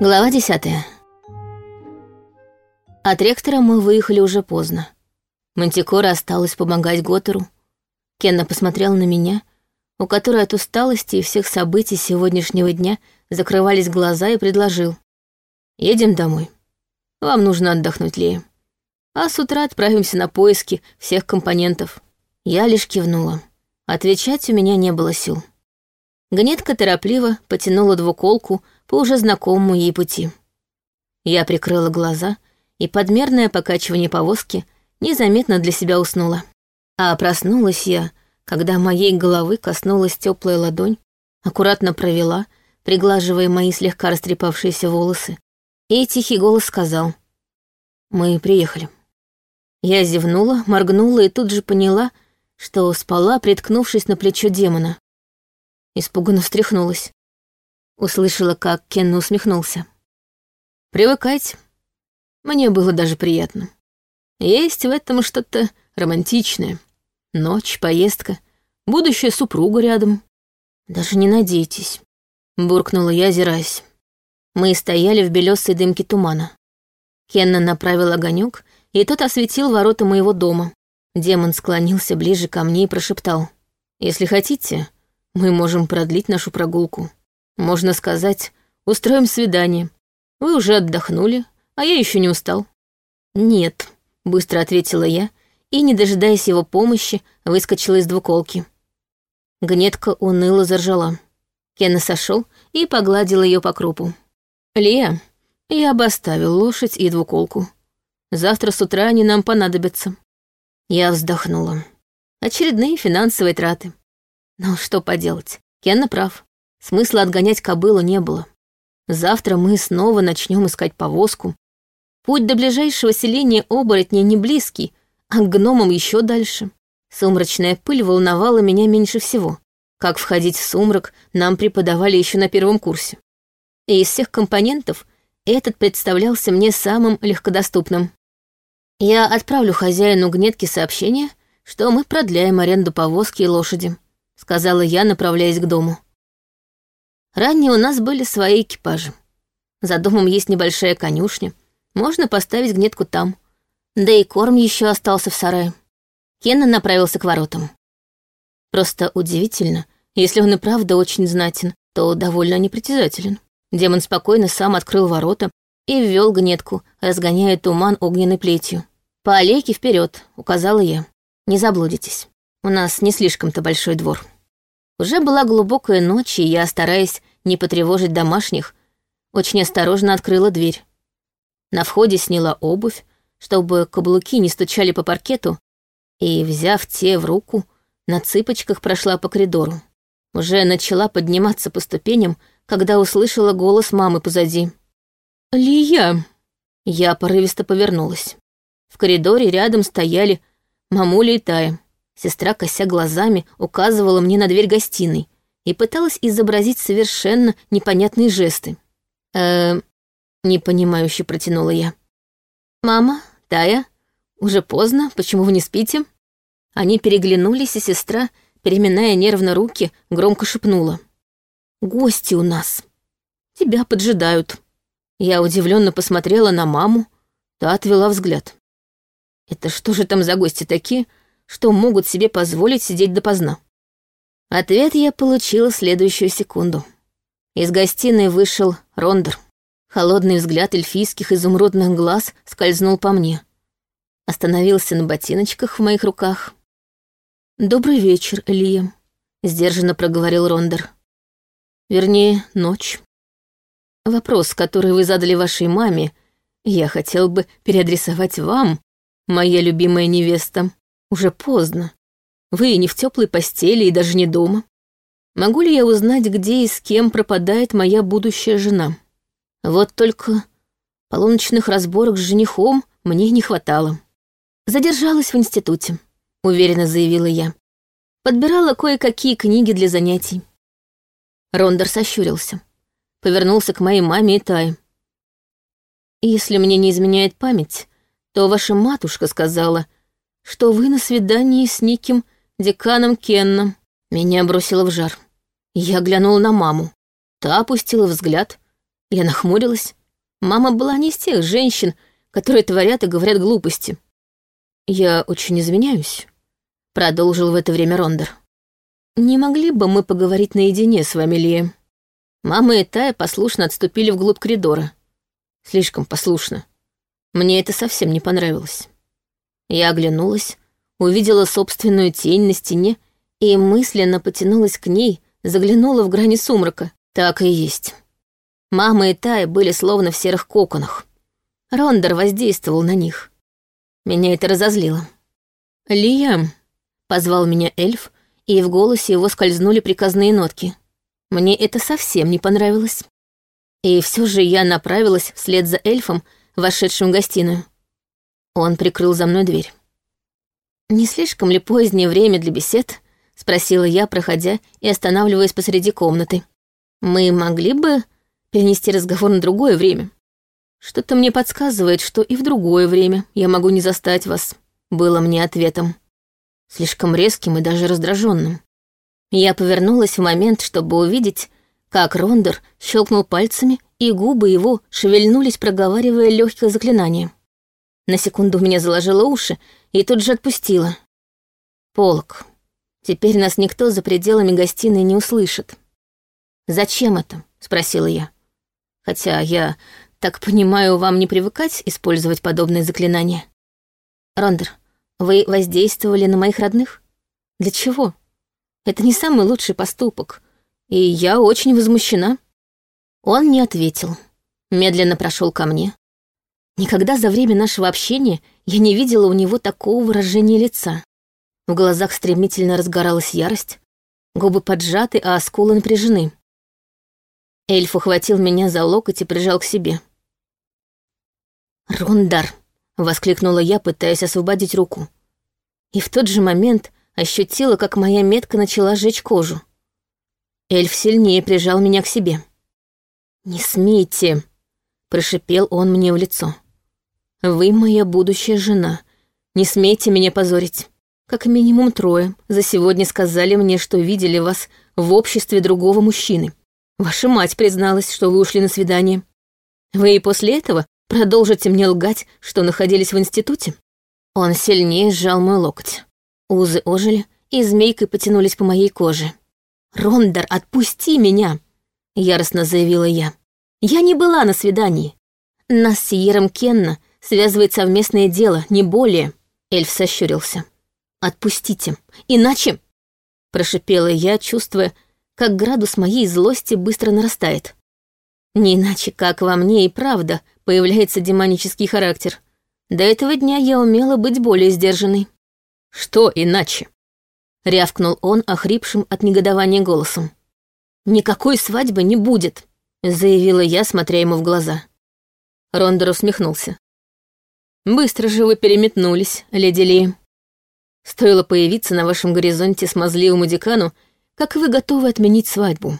Глава десятая. От ректора мы выехали уже поздно. Мантикора осталась помогать Готеру. Кенна посмотрел на меня, у которой от усталости и всех событий сегодняшнего дня закрывались глаза и предложил. «Едем домой. Вам нужно отдохнуть, Лея. А с утра отправимся на поиски всех компонентов». Я лишь кивнула. Отвечать у меня не было сил. Гнетка торопливо потянула двуколку по уже знакомому ей пути. Я прикрыла глаза, и подмерное покачивание повозки незаметно для себя уснула. А проснулась я, когда моей головы коснулась теплая ладонь, аккуратно провела, приглаживая мои слегка растрепавшиеся волосы, и тихий голос сказал «Мы приехали». Я зевнула, моргнула и тут же поняла, что спала, приткнувшись на плечо демона. Испуганно встряхнулась. Услышала, как Кен усмехнулся. «Привыкайте. Мне было даже приятно. Есть в этом что-то романтичное. Ночь, поездка, будущая супруга рядом. Даже не надейтесь», — буркнула я, озираясь. Мы стояли в белесой дымке тумана. Кенна направил огонек, и тот осветил ворота моего дома. Демон склонился ближе ко мне и прошептал. «Если хотите, мы можем продлить нашу прогулку. Можно сказать, устроим свидание. Вы уже отдохнули, а я еще не устал». «Нет», — быстро ответила я, и, не дожидаясь его помощи, выскочила из двуколки. Гнетка уныло заржала. Кена сошел и погладил ее по крупу. «Лия, я обоставил лошадь и двуколку. Завтра с утра они нам понадобятся». Я вздохнула. Очередные финансовые траты. Но что поделать, Кенна прав. Смысла отгонять кобылу не было. Завтра мы снова начнем искать повозку. Путь до ближайшего селения оборотня не близкий, а к гномам еще дальше. Сумрачная пыль волновала меня меньше всего. Как входить в сумрак, нам преподавали еще на первом курсе. И из всех компонентов этот представлялся мне самым легкодоступным. Я отправлю хозяину гнетки сообщение, что мы продляем аренду повозки и лошади, сказала я, направляясь к дому. Ранее у нас были свои экипажи. За домом есть небольшая конюшня, можно поставить гнетку там. Да и корм еще остался в сарае. Кенна направился к воротам. Просто удивительно, если он и правда очень знатен, то довольно непритязателен. Демон спокойно сам открыл ворота и ввел гнетку, разгоняя туман огненной плетью. «По аллейке вперед, указала я. «Не заблудитесь. У нас не слишком-то большой двор». Уже была глубокая ночь, и я, стараясь не потревожить домашних, очень осторожно открыла дверь. На входе сняла обувь, чтобы каблуки не стучали по паркету, и, взяв те в руку, на цыпочках прошла по коридору. Уже начала подниматься по ступеням, когда услышала голос мамы позади. «Лия!» Я порывисто повернулась. В коридоре рядом стояли мамуля и Тая. Сестра, кося глазами, указывала мне на дверь гостиной и пыталась изобразить совершенно непонятные жесты. э непонимающе протянула я. «Мама, Тая, уже поздно, почему вы не спите?» Они переглянулись, и сестра, переминая нервно руки, громко шепнула. «Гости у нас. Тебя поджидают». Я удивленно посмотрела на маму, та отвела взгляд. Это что же там за гости такие, что могут себе позволить сидеть допоздна? Ответ я получила следующую секунду. Из гостиной вышел Рондер. Холодный взгляд эльфийских изумрудных глаз скользнул по мне. Остановился на ботиночках в моих руках. «Добрый вечер, Элия», — сдержанно проговорил Рондер. «Вернее, ночь. Вопрос, который вы задали вашей маме, я хотел бы переадресовать вам, моя любимая невеста. Уже поздно. Вы не в теплой постели и даже не дома. Могу ли я узнать, где и с кем пропадает моя будущая жена? Вот только полуночных разборок с женихом мне не хватало. Задержалась в институте, уверенно заявила я. Подбирала кое-какие книги для занятий. Рондер сощурился. Повернулся к моей маме и Тае. Если мне не изменяет память, то ваша матушка сказала, что вы на свидании с неким деканом Кенном. Меня бросило в жар. Я глянула на маму. Та опустила взгляд, Я нахмурилась. Мама была не из тех женщин, которые творят и говорят глупости. «Я очень извиняюсь», — продолжил в это время Рондер. «Не могли бы мы поговорить наедине с вами, Лия?» Мама и Тая послушно отступили вглубь коридора. Слишком послушно. Мне это совсем не понравилось. Я оглянулась, увидела собственную тень на стене и мысленно потянулась к ней, заглянула в грани сумрака. Так и есть. Мама и Тая были словно в серых коконах. Рондер воздействовал на них. Меня это разозлило. «Лия», — позвал меня эльф, и в голосе его скользнули приказные нотки. Мне это совсем не понравилось. И все же я направилась вслед за эльфом, вошедшим в гостиную. Он прикрыл за мной дверь. «Не слишком ли позднее время для бесед?» — спросила я, проходя и останавливаясь посреди комнаты. «Мы могли бы перенести разговор на другое время?» «Что-то мне подсказывает, что и в другое время я могу не застать вас», — было мне ответом. Слишком резким и даже раздраженным. Я повернулась в момент, чтобы увидеть, как Рондер щелкнул пальцами, и губы его шевельнулись, проговаривая легкое заклинание. На секунду меня заложило уши и тут же отпустила. Полок. Теперь нас никто за пределами гостиной не услышит. «Зачем это?» — спросила я. Хотя я так понимаю, вам не привыкать использовать подобные заклинания? Рондер, вы воздействовали на моих родных? Для чего? Это не самый лучший поступок, и я очень возмущена. Он не ответил. Медленно прошел ко мне. Никогда за время нашего общения я не видела у него такого выражения лица. В глазах стремительно разгоралась ярость, губы поджаты, а скулы напряжены. Эльф ухватил меня за локоть и прижал к себе. «Рондар!» — воскликнула я, пытаясь освободить руку. И в тот же момент ощутила, как моя метка начала жечь кожу. Эльф сильнее прижал меня к себе. «Не смейте!» — прошипел он мне в лицо. «Вы моя будущая жена. Не смейте меня позорить. Как минимум трое за сегодня сказали мне, что видели вас в обществе другого мужчины. Ваша мать призналась, что вы ушли на свидание. Вы и после этого Продолжите мне лгать, что находились в институте?» Он сильнее сжал мой локоть. Узы ожили и змейкой потянулись по моей коже. «Рондар, отпусти меня!» — яростно заявила я. «Я не была на свидании. Нас с Сиером Кенна связывает совместное дело, не более». Эльф сощурился. «Отпустите, иначе...» Прошипела я, чувствуя, как градус моей злости быстро нарастает. Не иначе, как во мне и правда появляется демонический характер. До этого дня я умела быть более сдержанной. Что иначе? Рявкнул он охрипшим от негодования голосом. «Никакой свадьбы не будет», — заявила я, смотря ему в глаза. Рондор усмехнулся. «Быстро же вы переметнулись, леди Ли. Стоило появиться на вашем горизонте смазливому декану, как вы готовы отменить свадьбу.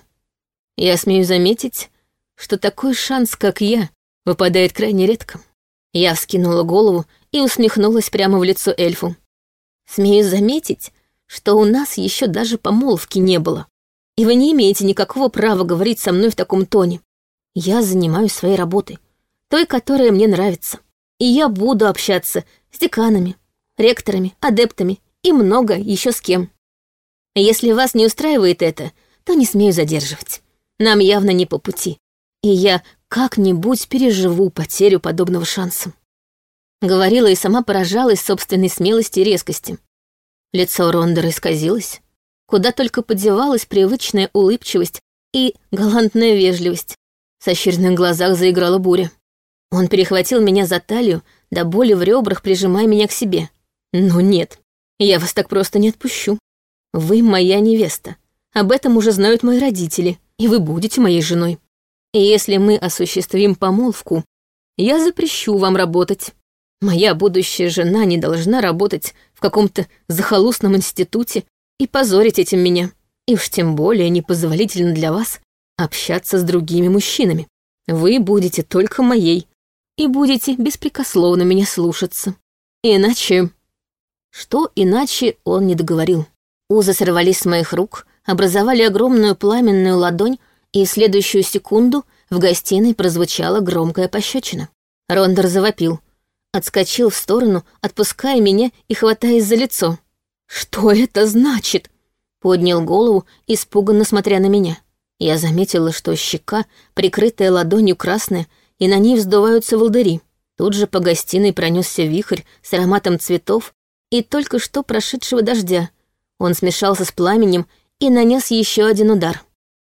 Я смею заметить, что такой шанс, как я, выпадает крайне редко. Я вскинула голову и усмехнулась прямо в лицо эльфу. Смею заметить, что у нас еще даже помолвки не было. И вы не имеете никакого права говорить со мной в таком тоне. Я занимаюсь своей работой, той, которая мне нравится. И я буду общаться с деканами, ректорами, адептами и много еще с кем. Если вас не устраивает это, то не смею задерживать. Нам явно не по пути и я как-нибудь переживу потерю подобного шанса. Говорила и сама поражалась собственной смелости и резкости. Лицо Рондера исказилось, куда только подевалась привычная улыбчивость и галантная вежливость. В сощуренных глазах заиграла буря. Он перехватил меня за талию, до боли в ребрах прижимая меня к себе. «Ну нет, я вас так просто не отпущу. Вы моя невеста. Об этом уже знают мои родители, и вы будете моей женой. И если мы осуществим помолвку, я запрещу вам работать. Моя будущая жена не должна работать в каком-то захолустном институте и позорить этим меня. И уж тем более непозволительно для вас общаться с другими мужчинами. Вы будете только моей и будете беспрекословно меня слушаться. Иначе... Что иначе он не договорил. Узы сорвались с моих рук, образовали огромную пламенную ладонь, и в следующую секунду В гостиной прозвучала громкая пощечина. Рондер завопил. Отскочил в сторону, отпуская меня и хватаясь за лицо. «Что это значит?» Поднял голову, испуганно смотря на меня. Я заметила, что щека, прикрытая ладонью красная, и на ней вздуваются волдыри. Тут же по гостиной пронесся вихрь с ароматом цветов и только что прошедшего дождя. Он смешался с пламенем и нанес еще один удар.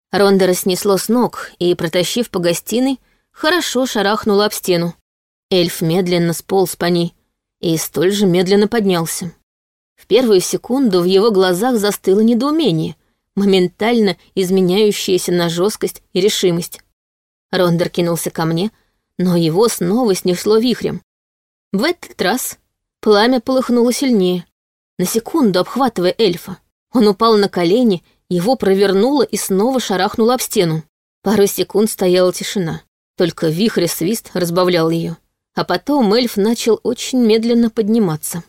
Рондера снесло с ног и, протащив по гостиной, хорошо шарахнула об стену. Эльф медленно сполз по ней и столь же медленно поднялся. В первую секунду в его глазах застыло недоумение, моментально изменяющееся на жесткость и решимость. Рондер кинулся ко мне, но его снова снесло вихрем. В этот раз пламя полыхнуло сильнее, на секунду обхватывая эльфа. Он упал на колени, его провернуло и снова шарахнуло об стену. Пару секунд стояла тишина, только вихрь и свист разбавлял ее. А потом эльф начал очень медленно подниматься.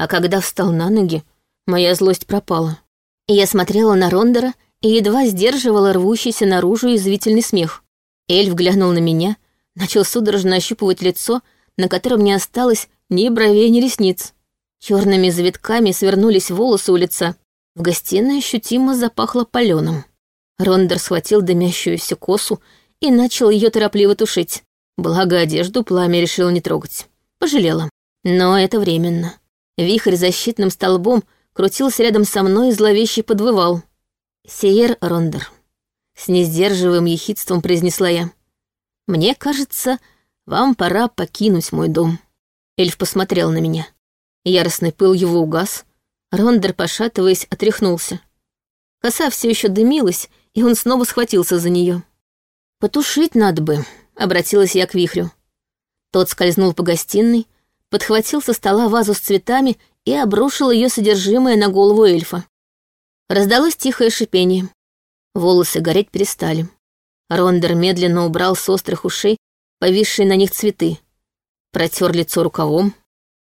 А когда встал на ноги, моя злость пропала. Я смотрела на Рондера и едва сдерживала рвущийся наружу язвительный смех. Эльф глянул на меня, начал судорожно ощупывать лицо, на котором не осталось ни бровей, ни ресниц. Черными завитками свернулись волосы у лица. В гостиной ощутимо запахло паленым. Рондер схватил дымящуюся косу и начал ее торопливо тушить. Благо одежду пламя решил не трогать. Пожалела. Но это временно. Вихрь защитным столбом крутился рядом со мной и зловеще подвывал. «Сиер Рондер», — с несдерживаемым ехидством произнесла я. «Мне кажется, вам пора покинуть мой дом». Эльф посмотрел на меня. Яростный пыл его угас. Рондер, пошатываясь, отряхнулся. Коса все еще дымилась, и он снова схватился за нее. «Потушить надо бы», — обратилась я к вихрю. Тот скользнул по гостиной, подхватил со стола вазу с цветами и обрушил ее содержимое на голову эльфа. Раздалось тихое шипение. Волосы гореть перестали. Рондер медленно убрал с острых ушей повисшие на них цветы. Протер лицо рукавом.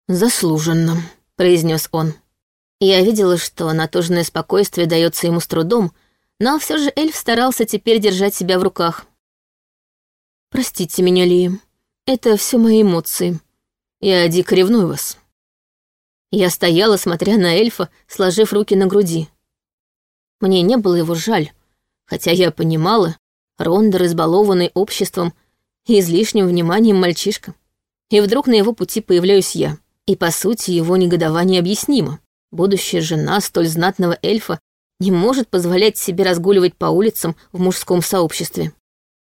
«Заслуженно», — произнес он. Я видела, что натужное спокойствие дается ему с трудом, но все же эльф старался теперь держать себя в руках. «Простите меня, Ли, это все мои эмоции», я дико ревную вас». Я стояла, смотря на эльфа, сложив руки на груди. Мне не было его жаль, хотя я понимала, Рондер, избалованный обществом и излишним вниманием мальчишка. И вдруг на его пути появляюсь я. И, по сути, его негодование объяснимо. Будущая жена столь знатного эльфа не может позволять себе разгуливать по улицам в мужском сообществе.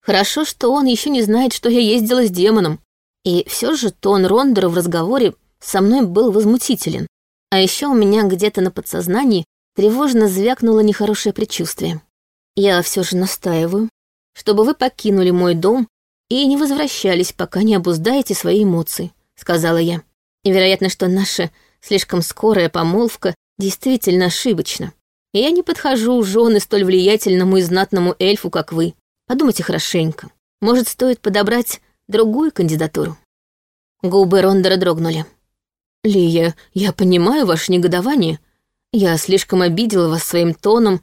Хорошо, что он еще не знает, что я ездила с демоном, и все же тон Рондера в разговоре со мной был возмутителен. А еще у меня где-то на подсознании тревожно звякнуло нехорошее предчувствие. Я все же настаиваю, чтобы вы покинули мой дом и не возвращались, пока не обуздаете свои эмоции, сказала я. И вероятно, что наша слишком скорая помолвка действительно ошибочна. И я не подхожу жены столь влиятельному и знатному эльфу, как вы. Подумайте хорошенько. Может, стоит подобрать другую кандидатуру. Губы Рондера дрогнули. «Лия, я понимаю ваше негодование. Я слишком обидела вас своим тоном,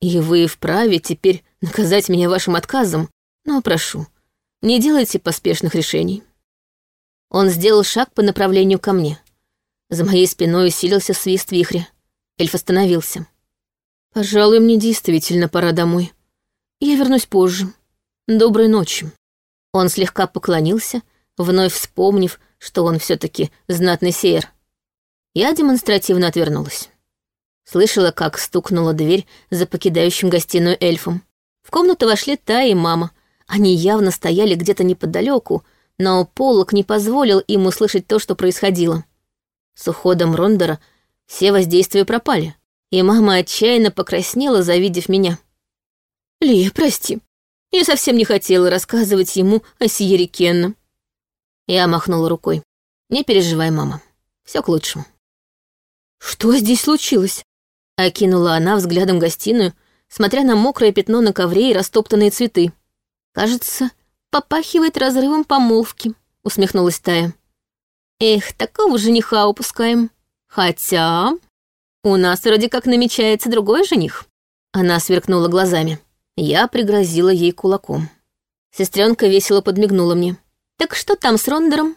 и вы вправе теперь наказать меня вашим отказом, но прошу, не делайте поспешных решений». Он сделал шаг по направлению ко мне. За моей спиной усилился свист вихря. Эльф остановился. «Пожалуй, мне действительно пора домой. Я вернусь позже. Доброй ночи». Он слегка поклонился, вновь вспомнив, что он все таки знатный сеер. Я демонстративно отвернулась. Слышала, как стукнула дверь за покидающим гостиную эльфом. В комнату вошли Та и мама. Они явно стояли где-то неподалеку, но полок не позволил им услышать то, что происходило. С уходом Рондера все воздействия пропали, и мама отчаянно покраснела, завидев меня. «Лия, прости, я совсем не хотела рассказывать ему о Сиере Кенна. Я махнула рукой. Не переживай, мама. Все к лучшему. Что здесь случилось? Окинула она взглядом гостиную, смотря на мокрое пятно на ковре и растоптанные цветы. Кажется, попахивает разрывом помолвки, усмехнулась Тая. Эх, такого жениха упускаем. Хотя у нас вроде как намечается другой жених. Она сверкнула глазами. Я пригрозила ей кулаком. Сестренка весело подмигнула мне. «Так что там с Рондером?»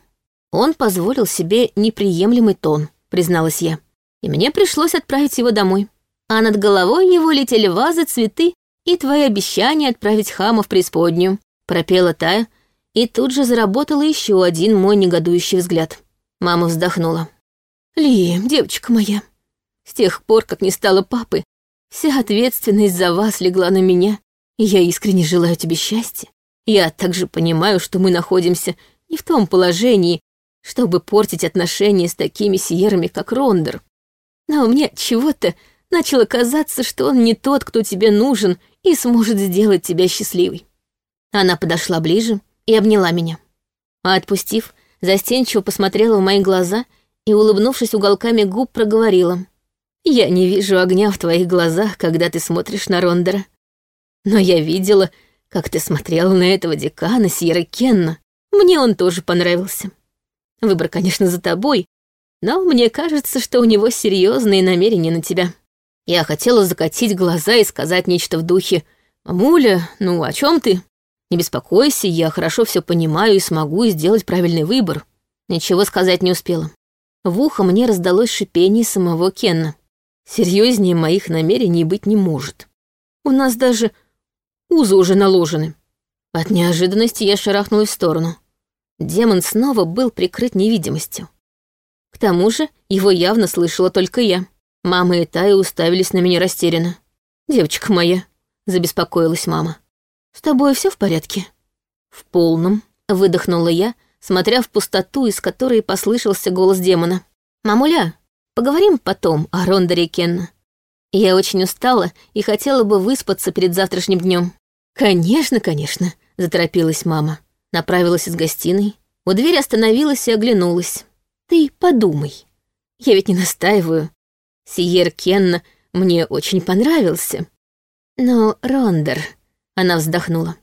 Он позволил себе неприемлемый тон, призналась я. И мне пришлось отправить его домой. А над головой его летели вазы, цветы и твои обещания отправить хама в преисподнюю. Пропела Тая, и тут же заработала еще один мой негодующий взгляд. Мама вздохнула. «Ли, девочка моя, с тех пор, как не стало папы, вся ответственность за вас легла на меня, я искренне желаю тебе счастья. Я также понимаю, что мы находимся не в том положении, чтобы портить отношения с такими сиерами, как Рондер. Но мне чего-то начало казаться, что он не тот, кто тебе нужен и сможет сделать тебя счастливой. Она подошла ближе и обняла меня. А отпустив, застенчиво посмотрела в мои глаза и, улыбнувшись уголками губ, проговорила. «Я не вижу огня в твоих глазах, когда ты смотришь на Рондера. Но я видела, как ты смотрела на этого декана Сьерра Кенна. Мне он тоже понравился. Выбор, конечно, за тобой, но мне кажется, что у него серьезные намерения на тебя. Я хотела закатить глаза и сказать нечто в духе «Мамуля, ну о чем ты? Не беспокойся, я хорошо все понимаю и смогу сделать правильный выбор». Ничего сказать не успела. В ухо мне раздалось шипение самого Кенна. Серьезнее моих намерений быть не может. У нас даже узы уже наложены. От неожиданности я шарахнулась в сторону. Демон снова был прикрыт невидимостью. К тому же его явно слышала только я. Мама и Тая уставились на меня растерянно. «Девочка моя», — забеспокоилась мама, — «с тобой все в порядке?» «В полном», — выдохнула я, смотря в пустоту, из которой послышался голос демона. «Мамуля, поговорим потом о Рондере Кенна. Я очень устала и хотела бы выспаться перед завтрашним днем. «Конечно, конечно», — заторопилась мама направилась из гостиной, у двери остановилась и оглянулась. «Ты подумай. Я ведь не настаиваю. Сиер Кенна мне очень понравился. Но Рондер...» — она вздохнула.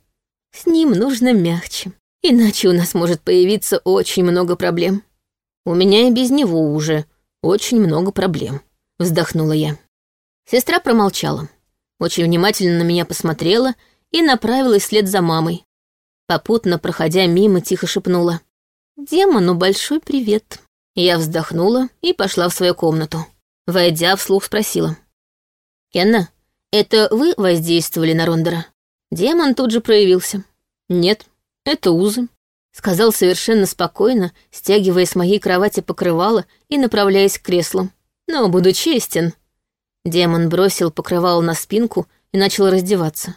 «С ним нужно мягче, иначе у нас может появиться очень много проблем. У меня и без него уже очень много проблем», — вздохнула я. Сестра промолчала, очень внимательно на меня посмотрела и направилась вслед за мамой, попутно, проходя мимо, тихо шепнула. «Демону большой привет». Я вздохнула и пошла в свою комнату. Войдя, вслух спросила. «Кенна, это вы воздействовали на Рондера?» Демон тут же проявился. «Нет, это узы», — сказал совершенно спокойно, стягивая с моей кровати покрывало и направляясь к креслу. «Но буду честен». Демон бросил покрывало на спинку и начал раздеваться.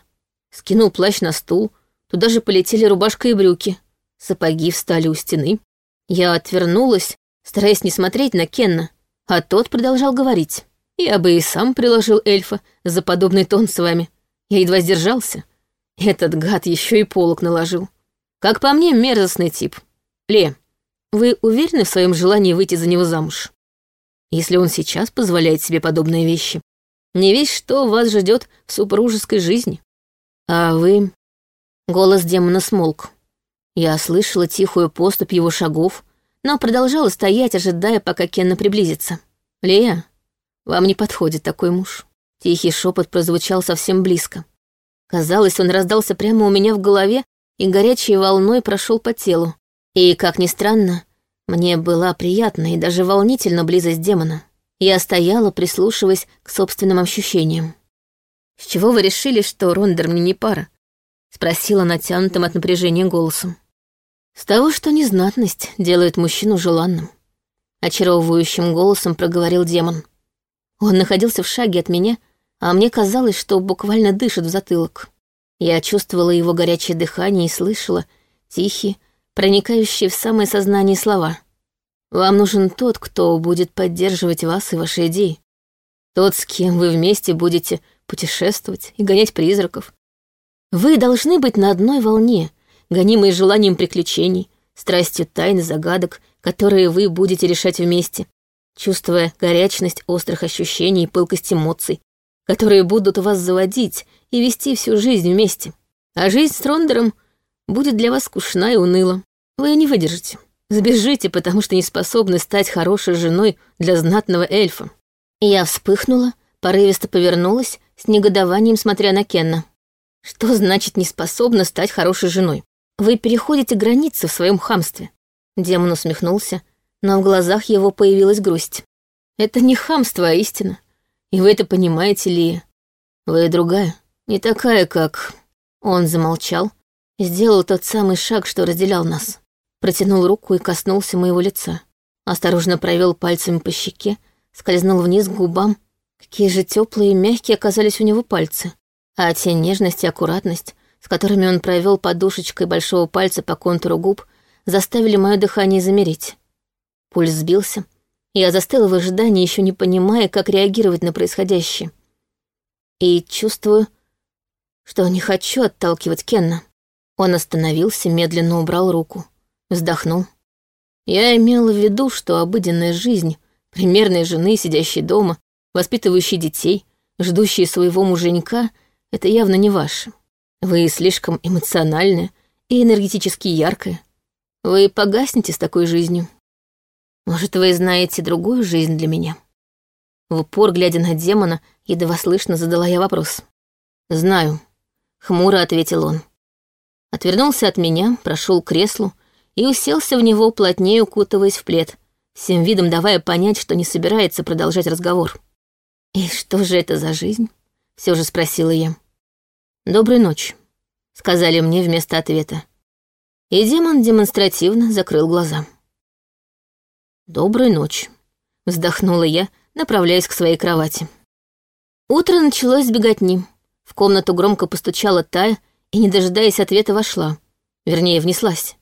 Скинул плащ на стул, Туда же полетели рубашка и брюки. Сапоги встали у стены. Я отвернулась, стараясь не смотреть на Кенна, а тот продолжал говорить. Я бы и сам приложил эльфа за подобный тон с вами. Я едва сдержался. Этот гад еще и полок наложил. Как по мне, мерзостный тип. Ле, вы уверены в своем желании выйти за него замуж? Если он сейчас позволяет себе подобные вещи. Не весь что вас ждет в супружеской жизни. А вы Голос демона смолк. Я слышала тихую поступь его шагов, но продолжала стоять, ожидая, пока Кенна приблизится. «Лея, вам не подходит такой муж». Тихий шепот прозвучал совсем близко. Казалось, он раздался прямо у меня в голове и горячей волной прошел по телу. И, как ни странно, мне была приятна и даже волнительно близость демона. Я стояла, прислушиваясь к собственным ощущениям. «С чего вы решили, что Рондер мне не пара?» Спросила натянутым от напряжения голосом. С того, что незнатность делает мужчину желанным. Очаровывающим голосом проговорил демон. Он находился в шаге от меня, а мне казалось, что буквально дышит в затылок. Я чувствовала его горячее дыхание и слышала тихие, проникающие в самое сознание слова. «Вам нужен тот, кто будет поддерживать вас и ваши идеи. Тот, с кем вы вместе будете путешествовать и гонять призраков, вы должны быть на одной волне, гонимые желанием приключений, страстью тайн и загадок, которые вы будете решать вместе, чувствуя горячность острых ощущений и пылкость эмоций, которые будут вас заводить и вести всю жизнь вместе. А жизнь с Трондером будет для вас скучна и уныла. Вы не выдержите. Сбежите, потому что не способны стать хорошей женой для знатного эльфа. Я вспыхнула, порывисто повернулась, с негодованием смотря на Кенна. Что значит не способна стать хорошей женой? Вы переходите границы в своем хамстве. Демон усмехнулся, но в глазах его появилась грусть. Это не хамство, а истина. И вы это понимаете, Лия. Вы другая, не такая, как... Он замолчал, сделал тот самый шаг, что разделял нас. Протянул руку и коснулся моего лица. Осторожно провел пальцами по щеке, скользнул вниз к губам. Какие же теплые и мягкие оказались у него пальцы. А те нежность и аккуратность, с которыми он провел подушечкой большого пальца по контуру губ, заставили мое дыхание замереть. Пульс сбился. Я застыла в ожидании, еще не понимая, как реагировать на происходящее. И чувствую, что не хочу отталкивать Кенна. Он остановился, медленно убрал руку, вздохнул. Я имела в виду, что обыденная жизнь, примерной жены, сидящей дома, воспитывающей детей, ждущей своего муженька, это явно не ваше. Вы слишком эмоциональная и энергетически яркая. Вы погаснете с такой жизнью. Может, вы знаете другую жизнь для меня? В упор, глядя на демона, едва слышно задала я вопрос. «Знаю», — хмуро ответил он. Отвернулся от меня, прошел к креслу и уселся в него, плотнее укутываясь в плед, всем видом давая понять, что не собирается продолжать разговор. «И что же это за жизнь?» — все же спросила я. «Доброй ночи», — сказали мне вместо ответа. И демон демонстративно закрыл глаза. «Доброй ночи», — вздохнула я, направляясь к своей кровати. Утро началось с беготни. В комнату громко постучала Тая и, не дожидаясь ответа, вошла. Вернее, внеслась.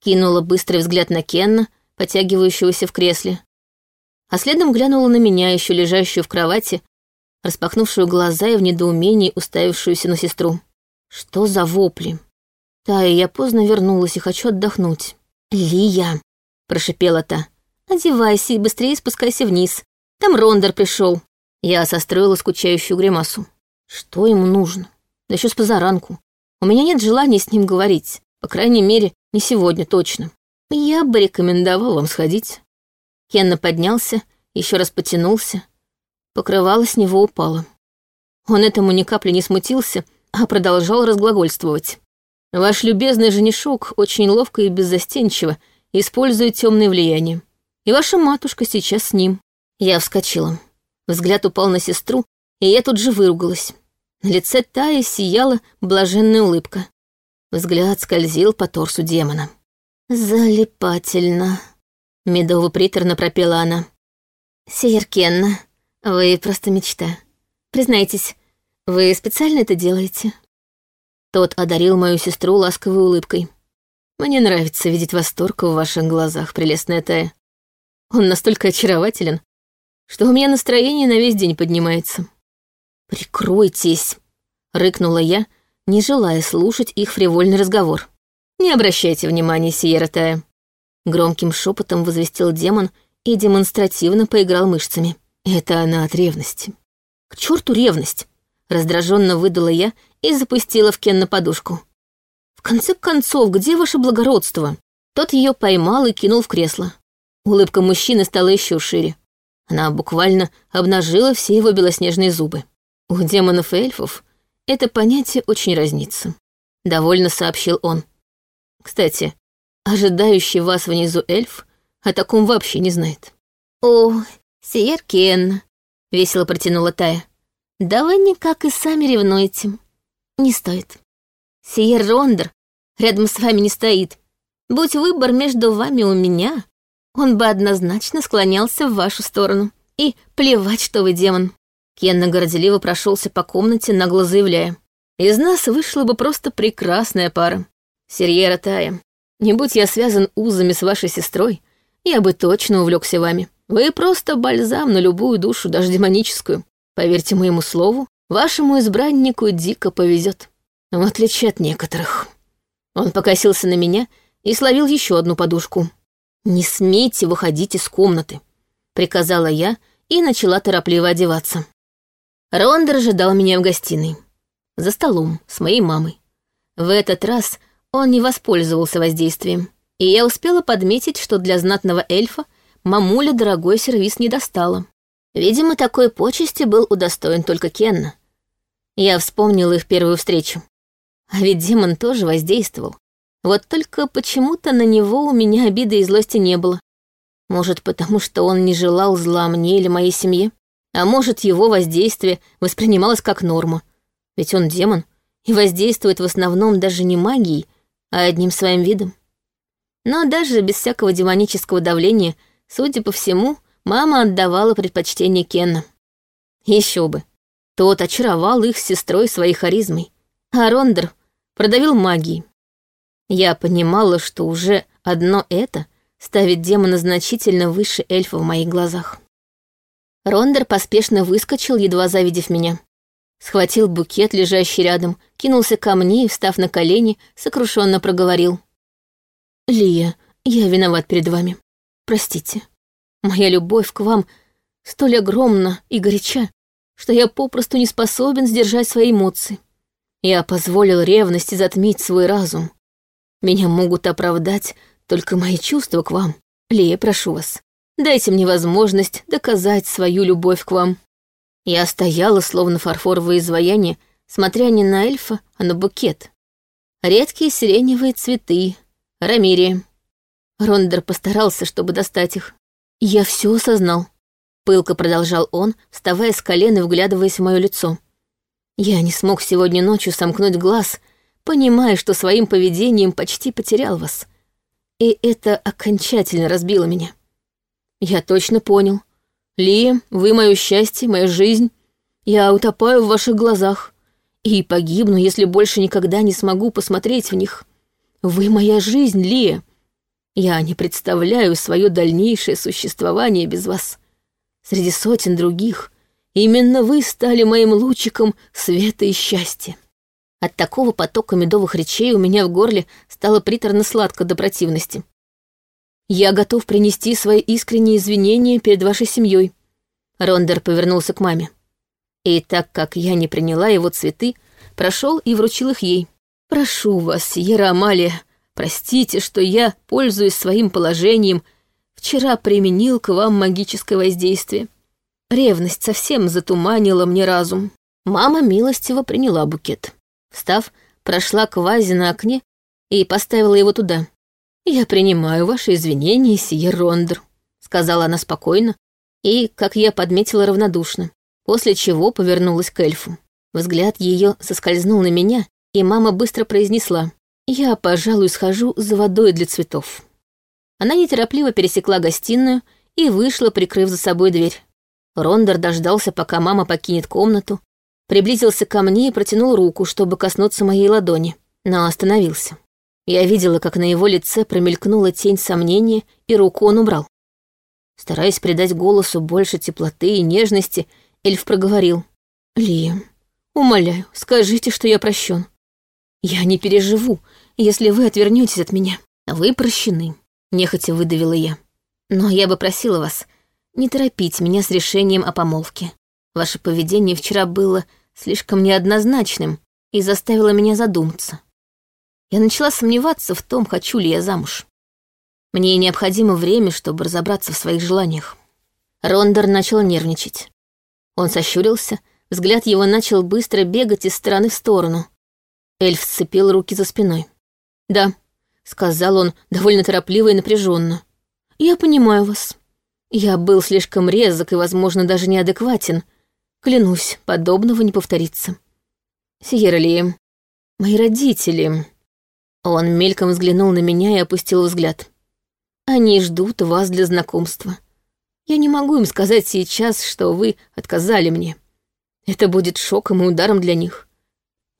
Кинула быстрый взгляд на Кенна, потягивающегося в кресле. А следом глянула на меня, еще лежащую в кровати, распахнувшую глаза и в недоумении уставившуюся на сестру. Что за вопли? Тая, я поздно вернулась и хочу отдохнуть. «Лия!» — прошипела та. «Одевайся и быстрее спускайся вниз. Там Рондер пришел. Я состроила скучающую гримасу. Что ему нужно? Да еще с позаранку. У меня нет желания с ним говорить. По крайней мере, не сегодня точно. Я бы рекомендовал вам сходить. Кенна поднялся, еще раз потянулся. Покрывало с него упало. Он этому ни капли не смутился, а продолжал разглагольствовать. Ваш любезный женишок очень ловко и беззастенчиво использует темное влияние. И ваша матушка сейчас с ним. Я вскочила. Взгляд упал на сестру, и я тут же выругалась. На лице Таи сияла блаженная улыбка. Взгляд скользил по торсу демона. «Залипательно», — медово-приторно пропела она. «Сейеркенна, вы просто мечта. Признайтесь, вы специально это делаете?» Тот одарил мою сестру ласковой улыбкой. «Мне нравится видеть восторг в ваших глазах, прелестная Тая. Он настолько очарователен, что у меня настроение на весь день поднимается». «Прикройтесь», — рыкнула я, не желая слушать их фривольный разговор. «Не обращайте внимания, Сиера Тая», — громким шепотом возвестил демон и демонстративно поиграл мышцами. «Это она от ревности». «К черту ревность!» — раздраженно выдала я и запустила в Кен на подушку. «В конце концов, где ваше благородство?» Тот ее поймал и кинул в кресло. Улыбка мужчины стала еще шире. Она буквально обнажила все его белоснежные зубы. У демонов и эльфов это понятие очень разнится. Довольно сообщил он. Кстати, ожидающий вас внизу эльф о таком вообще не знает. О, Сиер Кен, весело протянула Тая. Да вы никак и сами ревнуете. Не стоит. Сиер Рондер рядом с вами не стоит. Будь выбор между вами у меня, он бы однозначно склонялся в вашу сторону. И плевать, что вы демон. Кенна горделиво прошелся по комнате, нагло заявляя. «Из нас вышла бы просто прекрасная пара. Серьера Тая, не будь я связан узами с вашей сестрой, я бы точно увлекся вами. Вы просто бальзам на любую душу, даже демоническую. Поверьте моему слову, вашему избраннику дико повезет. В отличие от некоторых». Он покосился на меня и словил еще одну подушку. «Не смейте выходить из комнаты», — приказала я и начала торопливо одеваться. Рондер ожидал меня в гостиной. За столом, с моей мамой. В этот раз он не воспользовался воздействием. И я успела подметить, что для знатного эльфа мамуля дорогой сервис не достала. Видимо, такой почести был удостоен только Кенна. Я вспомнила их первую встречу. А ведь демон тоже воздействовал. Вот только почему-то на него у меня обиды и злости не было. Может, потому что он не желал зла мне или моей семье? А может, его воздействие воспринималось как норма. Ведь он демон и воздействует в основном даже не магией, а одним своим видом. Но даже без всякого демонического давления, судя по всему, мама отдавала предпочтение Кенна. Еще бы. Тот очаровал их с сестрой своей харизмой, а Рондер продавил магией. Я понимала, что уже одно это ставит демона значительно выше эльфа в моих глазах. Рондер поспешно выскочил, едва завидев меня. Схватил букет, лежащий рядом, кинулся ко мне и, встав на колени, сокрушенно проговорил. «Лия, я виноват перед вами. Простите. Моя любовь к вам столь огромна и горяча, что я попросту не способен сдержать свои эмоции. Я позволил ревности затмить свой разум. Меня могут оправдать только мои чувства к вам. Лия, прошу вас, дайте мне возможность доказать свою любовь к вам». Я стояла, словно фарфоровое изваяние, смотря не на эльфа, а на букет. Редкие сиреневые цветы, Рамири. Рондер постарался, чтобы достать их. Я все осознал. Пылко продолжал он, вставая с колен и вглядываясь в мое лицо. Я не смог сегодня ночью сомкнуть глаз, понимая, что своим поведением почти потерял вас. И это окончательно разбило меня. Я точно понял. Ли, вы мое счастье, моя жизнь. Я утопаю в ваших глазах и погибну, если больше никогда не смогу посмотреть в них. Вы моя жизнь, Лия. Я не представляю свое дальнейшее существование без вас. Среди сотен других именно вы стали моим лучиком света и счастья. От такого потока медовых речей у меня в горле стало приторно-сладко до противности. Я готов принести свои искренние извинения перед вашей семьей. Рондер повернулся к маме. И так как я не приняла его цветы, прошел и вручил их ей. «Прошу вас, Сьерра Амалия, простите, что я, пользуясь своим положением, вчера применил к вам магическое воздействие. Ревность совсем затуманила мне разум». Мама милостиво приняла букет. Встав, прошла к вазе на окне и поставила его туда. «Я принимаю ваши извинения, сие Рондер», — сказала она спокойно и, как я подметила, равнодушно, после чего повернулась к эльфу. Взгляд ее соскользнул на меня, и мама быстро произнесла «Я, пожалуй, схожу за водой для цветов». Она неторопливо пересекла гостиную и вышла, прикрыв за собой дверь. Рондер дождался, пока мама покинет комнату, приблизился ко мне и протянул руку, чтобы коснуться моей ладони, но остановился. Я видела, как на его лице промелькнула тень сомнения, и руку он убрал. Стараясь придать голосу больше теплоты и нежности, эльф проговорил. «Лиам, умоляю, скажите, что я прощен. «Я не переживу, если вы отвернетесь от меня. Вы прощены», — нехотя выдавила я. «Но я бы просила вас не торопить меня с решением о помолвке. Ваше поведение вчера было слишком неоднозначным и заставило меня задуматься. Я начала сомневаться в том, хочу ли я замуж. Мне необходимо время, чтобы разобраться в своих желаниях». Рондер начал нервничать. Он сощурился, взгляд его начал быстро бегать из стороны в сторону, Эльф сцепил руки за спиной. «Да», — сказал он довольно торопливо и напряженно. «Я понимаю вас. Я был слишком резок и, возможно, даже неадекватен. Клянусь, подобного не повторится. Сьерли, мои родители...» Он мельком взглянул на меня и опустил взгляд. «Они ждут вас для знакомства. Я не могу им сказать сейчас, что вы отказали мне. Это будет шоком и ударом для них.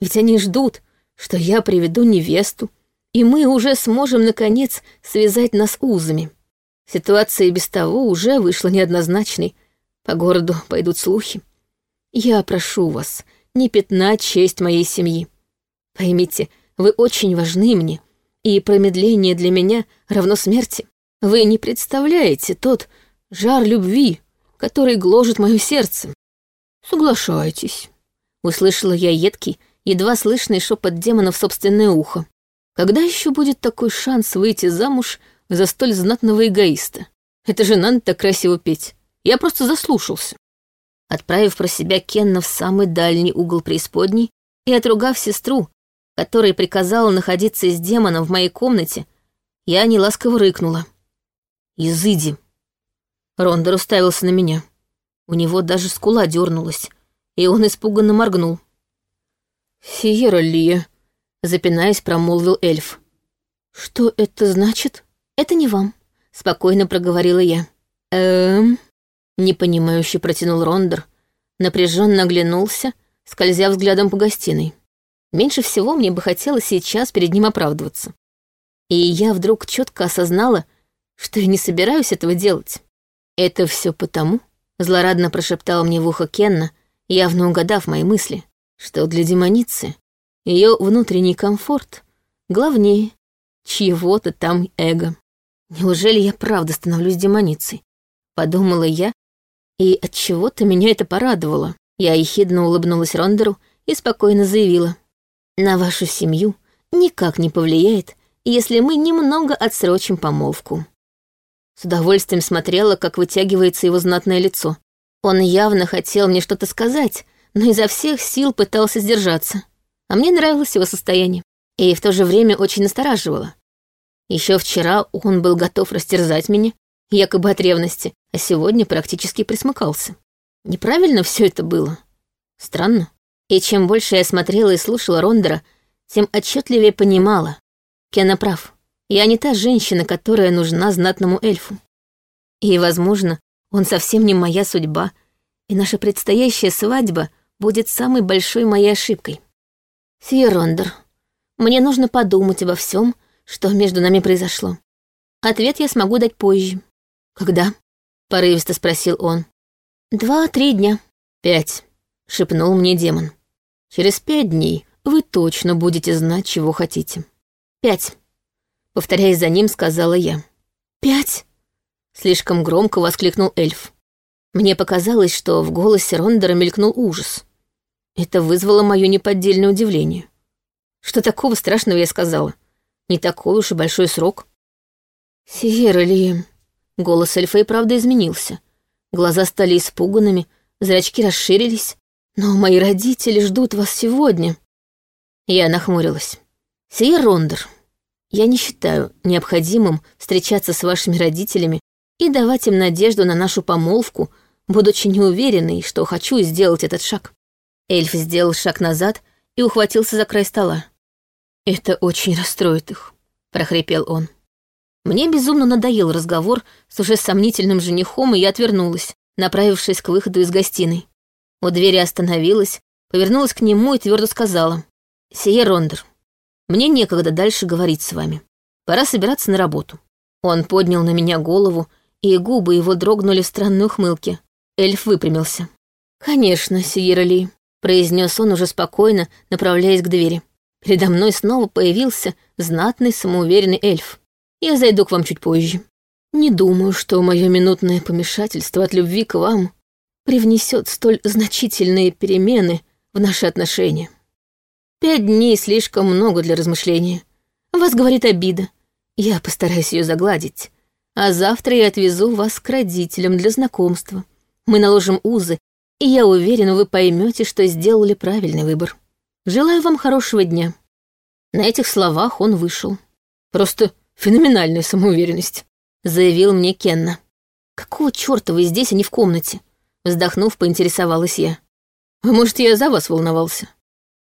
Ведь они ждут, что я приведу невесту, и мы уже сможем, наконец, связать нас узами. Ситуация без того уже вышла неоднозначной. По городу пойдут слухи. Я прошу вас не пятнать честь моей семьи. Поймите, вы очень важны мне, и промедление для меня равно смерти. Вы не представляете тот жар любви, который гложет мое сердце. Соглашайтесь. Услышала я едкий, едва слышный шепот демона в собственное ухо. Когда еще будет такой шанс выйти замуж за столь знатного эгоиста? Это же надо так красиво петь. Я просто заслушался. Отправив про себя Кенна в самый дальний угол преисподней и отругав сестру, который приказал находиться с демоном в моей комнате, я неласково рыкнула. «Изыди!» Рондер уставился на меня. У него даже скула дернулась, и он испуганно моргнул. «Сиера Лия», — запинаясь, промолвил эльф. «Что это значит?» «Это не вам», — спокойно проговорила я. «Эм...» — непонимающе протянул Рондер, напряженно оглянулся, скользя взглядом по гостиной. Меньше всего мне бы хотелось сейчас перед ним оправдываться. И я вдруг четко осознала, что я не собираюсь этого делать. Это все потому, злорадно прошептал мне в ухо Кенна, явно угадав мои мысли, что для демоницы ее внутренний комфорт главнее чьего-то там эго. Неужели я правда становлюсь демоницей? Подумала я, и от чего то меня это порадовало. Я ехидно улыбнулась Рондеру и спокойно заявила. На вашу семью никак не повлияет, если мы немного отсрочим помолвку. С удовольствием смотрела, как вытягивается его знатное лицо. Он явно хотел мне что-то сказать, но изо всех сил пытался сдержаться. А мне нравилось его состояние. И в то же время очень настораживало. Еще вчера он был готов растерзать меня, якобы от ревности, а сегодня практически присмыкался. Неправильно все это было. Странно. И чем больше я смотрела и слушала Рондера, тем отчетливее понимала. Кена прав. Я не та женщина, которая нужна знатному эльфу. И, возможно, он совсем не моя судьба, и наша предстоящая свадьба будет самой большой моей ошибкой. Сия Рондер, мне нужно подумать обо всем, что между нами произошло. Ответ я смогу дать позже. Когда? Порывисто спросил он. Два-три дня. Пять, шепнул мне демон. Через пять дней вы точно будете знать, чего хотите. Пять. Повторяя за ним, сказала я. Пять? Слишком громко воскликнул эльф. Мне показалось, что в голосе Рондера мелькнул ужас. Это вызвало мое неподдельное удивление. Что такого страшного я сказала? Не такой уж и большой срок. Сиера ли... Голос эльфа и правда изменился. Глаза стали испуганными, зрачки расширились. Но мои родители ждут вас сегодня. Я нахмурилась. Сиер Рондер, я не считаю необходимым встречаться с вашими родителями и давать им надежду на нашу помолвку, будучи неуверенной, что хочу сделать этот шаг. Эльф сделал шаг назад и ухватился за край стола. «Это очень расстроит их», — прохрипел он. Мне безумно надоел разговор с уже сомнительным женихом, и я отвернулась, направившись к выходу из гостиной. У двери остановилась, повернулась к нему и твердо сказала. «Сие Рондер, мне некогда дальше говорить с вами. Пора собираться на работу». Он поднял на меня голову, и губы его дрогнули в странной ухмылке. Эльф выпрямился. «Конечно, Сиера Ли», — произнес он уже спокойно, направляясь к двери. Передо мной снова появился знатный, самоуверенный эльф. Я зайду к вам чуть позже. Не думаю, что мое минутное помешательство от любви к вам привнесет столь значительные перемены в наши отношения. Пять дней слишком много для размышления. Вас говорит обида. Я постараюсь ее загладить. А завтра я отвезу вас к родителям для знакомства. Мы наложим узы, и я уверена, вы поймете, что сделали правильный выбор. Желаю вам хорошего дня». На этих словах он вышел. «Просто феноменальная самоуверенность», — заявил мне Кенна. «Какого чёрта вы здесь, а не в комнате?» Вздохнув, поинтересовалась я. «А может, я за вас волновался?»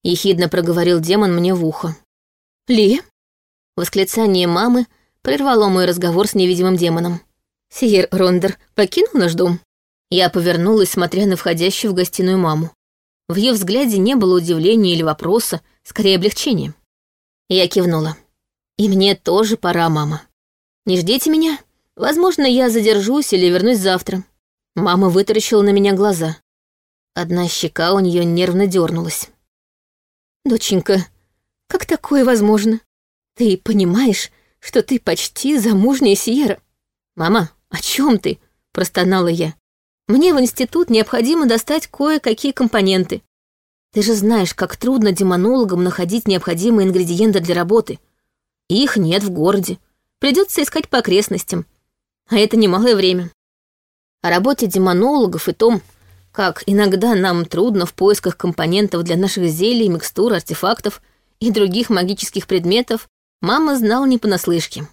Ехидно проговорил демон мне в ухо. «Ли?» Восклицание мамы прервало мой разговор с невидимым демоном. Сиер Рондер покинул наш дом?» Я повернулась, смотря на входящую в гостиную маму. В ее взгляде не было удивления или вопроса, скорее облегчения. Я кивнула. «И мне тоже пора, мама. Не ждите меня. Возможно, я задержусь или вернусь завтра». Мама вытаращила на меня глаза. Одна щека у нее нервно дернулась. «Доченька, как такое возможно? Ты понимаешь, что ты почти замужняя Сиера?» «Мама, о чем ты?» — простонала я. Мне в институт необходимо достать кое-какие компоненты. Ты же знаешь, как трудно демонологам находить необходимые ингредиенты для работы. Их нет в городе. Придется искать по окрестностям. А это немалое время. О работе демонологов и том, как иногда нам трудно в поисках компонентов для наших зелий, микстур, артефактов, и других магических предметов мама знала не понаслышке.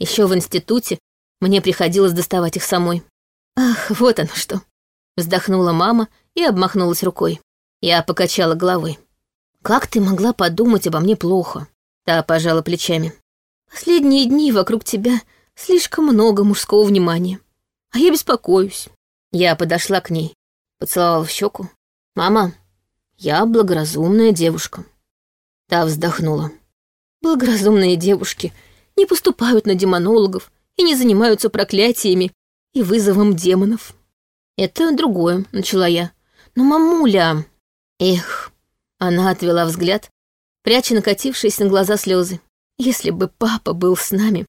Еще в институте мне приходилось доставать их самой. Ах, вот оно что. Вздохнула мама и обмахнулась рукой. Я покачала головой. «Как ты могла подумать обо мне плохо?» Та пожала плечами. «Последние дни вокруг тебя слишком много мужского внимания. А я беспокоюсь». Я подошла к ней, поцеловала в щеку. «Мама, я благоразумная девушка». Та вздохнула. «Благоразумные девушки не поступают на демонологов и не занимаются проклятиями и вызовом демонов». «Это другое», — начала я. «Но мамуля...» «Эх...» Она отвела взгляд, пряча накатившиеся на глаза слезы. «Если бы папа был с нами,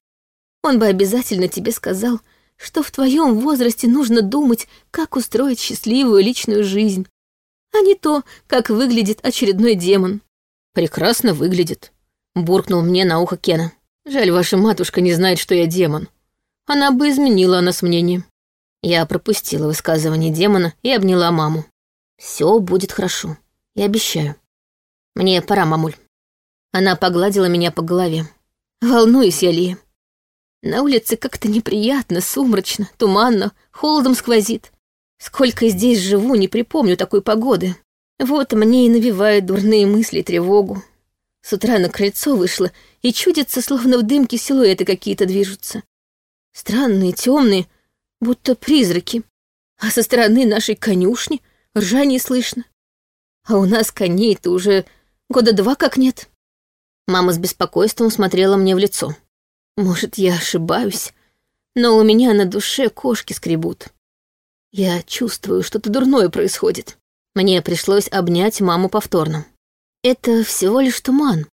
он бы обязательно тебе сказал, что в твоем возрасте нужно думать, как устроить счастливую личную жизнь, а не то, как выглядит очередной демон. Прекрасно выглядит, буркнул мне на ухо Кена. Жаль, ваша матушка не знает, что я демон. Она бы изменила о нас мнение. Я пропустила высказывание демона и обняла маму. Все будет хорошо, я обещаю. Мне пора, мамуль. Она погладила меня по голове. Волнуюсь я, Ли. На улице как-то неприятно, сумрачно, туманно, холодом сквозит. Сколько здесь живу, не припомню такой погоды. Вот мне и навевают дурные мысли и тревогу. С утра на крыльцо вышла, и чудится, словно в дымке силуэты какие-то движутся. Странные, темные, будто призраки. А со стороны нашей конюшни ржание слышно. А у нас коней-то уже года два как нет. Мама с беспокойством смотрела мне в лицо. Может, я ошибаюсь, но у меня на душе кошки скребут. Я чувствую, что-то дурное происходит. Мне пришлось обнять маму повторно. Это всего лишь туман.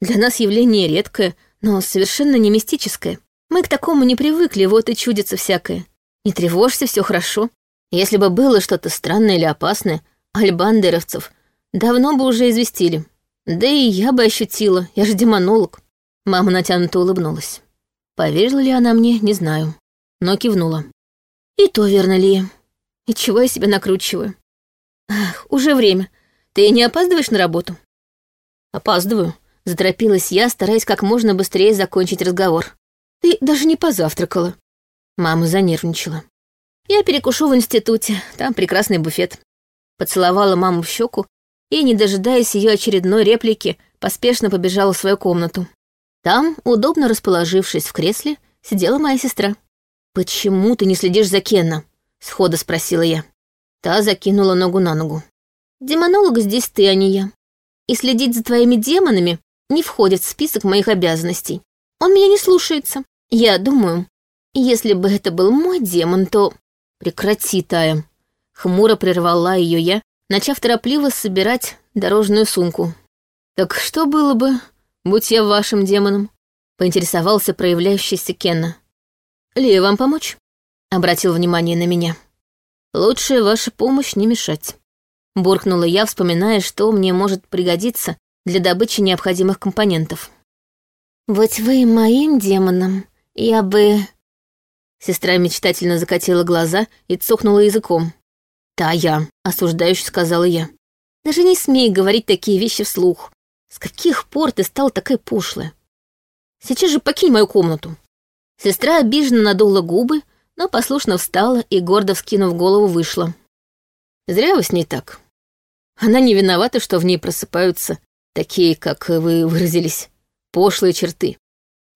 Для нас явление редкое, но совершенно не мистическое. Мы к такому не привыкли, вот и чудится всякое. Не тревожься, все хорошо. Если бы было что-то странное или опасное, альбандеровцев давно бы уже известили. Да и я бы ощутила, я же демонолог. Мама натянуто улыбнулась. Поверила ли она мне, не знаю, но кивнула. И то верно ли. И чего я себя накручиваю? Ах, уже время. Ты не опаздываешь на работу? Опаздываю. Заторопилась я, стараясь как можно быстрее закончить разговор. Ты даже не позавтракала. Мама занервничала. Я перекушу в институте, там прекрасный буфет. Поцеловала маму в щеку и, не дожидаясь ее очередной реплики, поспешно побежала в свою комнату. Там, удобно расположившись в кресле, сидела моя сестра. «Почему ты не следишь за Кенна?» — схода спросила я. Та закинула ногу на ногу. «Демонолог здесь ты, а не я. И следить за твоими демонами не входит в список моих обязанностей. Он меня не слушается. Я думаю, если бы это был мой демон, то...» «Прекрати, Тая!» Хмуро прервала ее я, начав торопливо собирать дорожную сумку. «Так что было бы, будь я вашим демоном?» — поинтересовался проявляющийся Кенна. «Лия, вам помочь?» обратил внимание на меня. «Лучше ваша помощь не мешать», — буркнула я, вспоминая, что мне может пригодиться для добычи необходимых компонентов. «Вот вы моим демоном, я бы...» Сестра мечтательно закатила глаза и цокнула языком. «Та я», — осуждающе сказала я. «Даже не смей говорить такие вещи вслух. С каких пор ты стала такая пошлая? Сейчас же покинь мою комнату». Сестра обиженно надула губы, но послушно встала и, гордо вскинув голову, вышла. Зря вы с ней так. Она не виновата, что в ней просыпаются такие, как вы выразились, пошлые черты.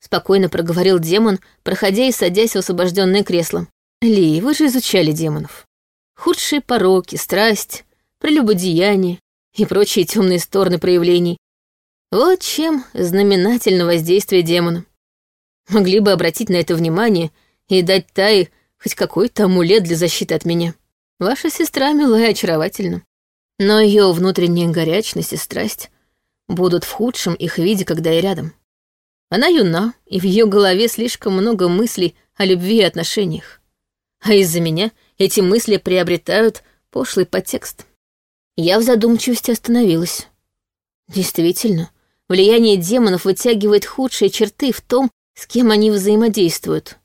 Спокойно проговорил демон, проходя и садясь в освобожденное кресло. Ли, вы же изучали демонов. Худшие пороки, страсть, прелюбодеяние и прочие темные стороны проявлений. Вот чем знаменательно воздействие демона. Могли бы обратить на это внимание и дать Тае хоть какой-то амулет для защиты от меня. Ваша сестра милая и очаровательна. Но ее внутренняя горячность и страсть будут в худшем их виде, когда я рядом. Она юна, и в ее голове слишком много мыслей о любви и отношениях. А из-за меня эти мысли приобретают пошлый подтекст. Я в задумчивости остановилась. Действительно, влияние демонов вытягивает худшие черты в том, с кем они взаимодействуют.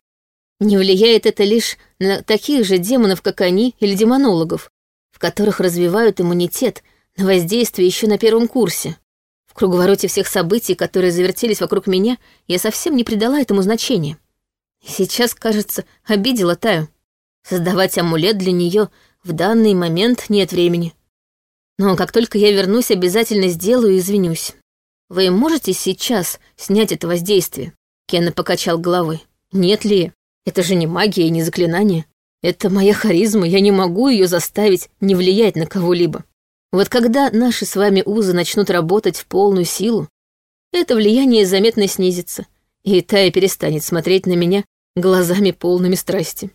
Не влияет это лишь на таких же демонов, как они, или демонологов, в которых развивают иммунитет на воздействие еще на первом курсе. В круговороте всех событий, которые завертелись вокруг меня, я совсем не придала этому значения. сейчас, кажется, обидела Таю. Создавать амулет для нее в данный момент нет времени. Но как только я вернусь, обязательно сделаю и извинюсь. Вы можете сейчас снять это воздействие? Кенна покачал головой. Нет ли? Это же не магия и не заклинание. Это моя харизма, я не могу ее заставить не влиять на кого-либо. Вот когда наши с вами узы начнут работать в полную силу, это влияние заметно снизится, и Тая перестанет смотреть на меня глазами полными страсти.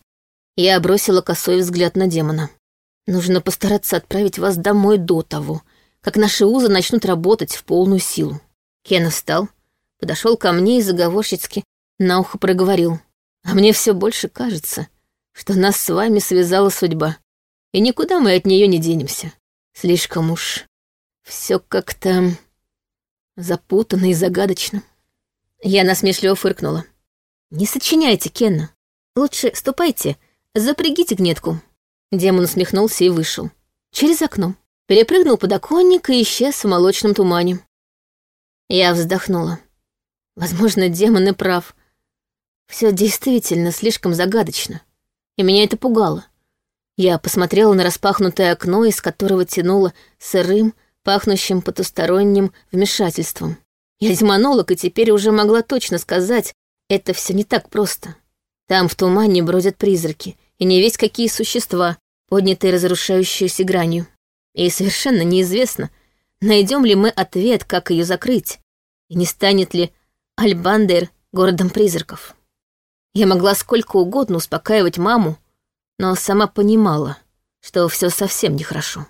Я бросила косой взгляд на демона. Нужно постараться отправить вас домой до того, как наши узы начнут работать в полную силу. Кен встал, подошел ко мне и заговорщицки на ухо проговорил. А мне все больше кажется, что нас с вами связала судьба, и никуда мы от нее не денемся. Слишком уж все как-то запутанно и загадочно. Я насмешливо фыркнула. «Не сочиняйте, Кенна. Лучше ступайте, запрягите гнетку». Демон усмехнулся и вышел. Через окно. Перепрыгнул подоконник и исчез в молочном тумане. Я вздохнула. Возможно, демон и прав. Все действительно слишком загадочно. И меня это пугало. Я посмотрела на распахнутое окно, из которого тянуло сырым, пахнущим потусторонним вмешательством. Я демонолог, и теперь уже могла точно сказать, это все не так просто. Там в тумане бродят призраки, и не весь какие существа, поднятые разрушающейся гранью. И совершенно неизвестно, найдем ли мы ответ, как ее закрыть, и не станет ли Альбандер городом призраков. Я могла сколько угодно успокаивать маму, но сама понимала, что все совсем нехорошо.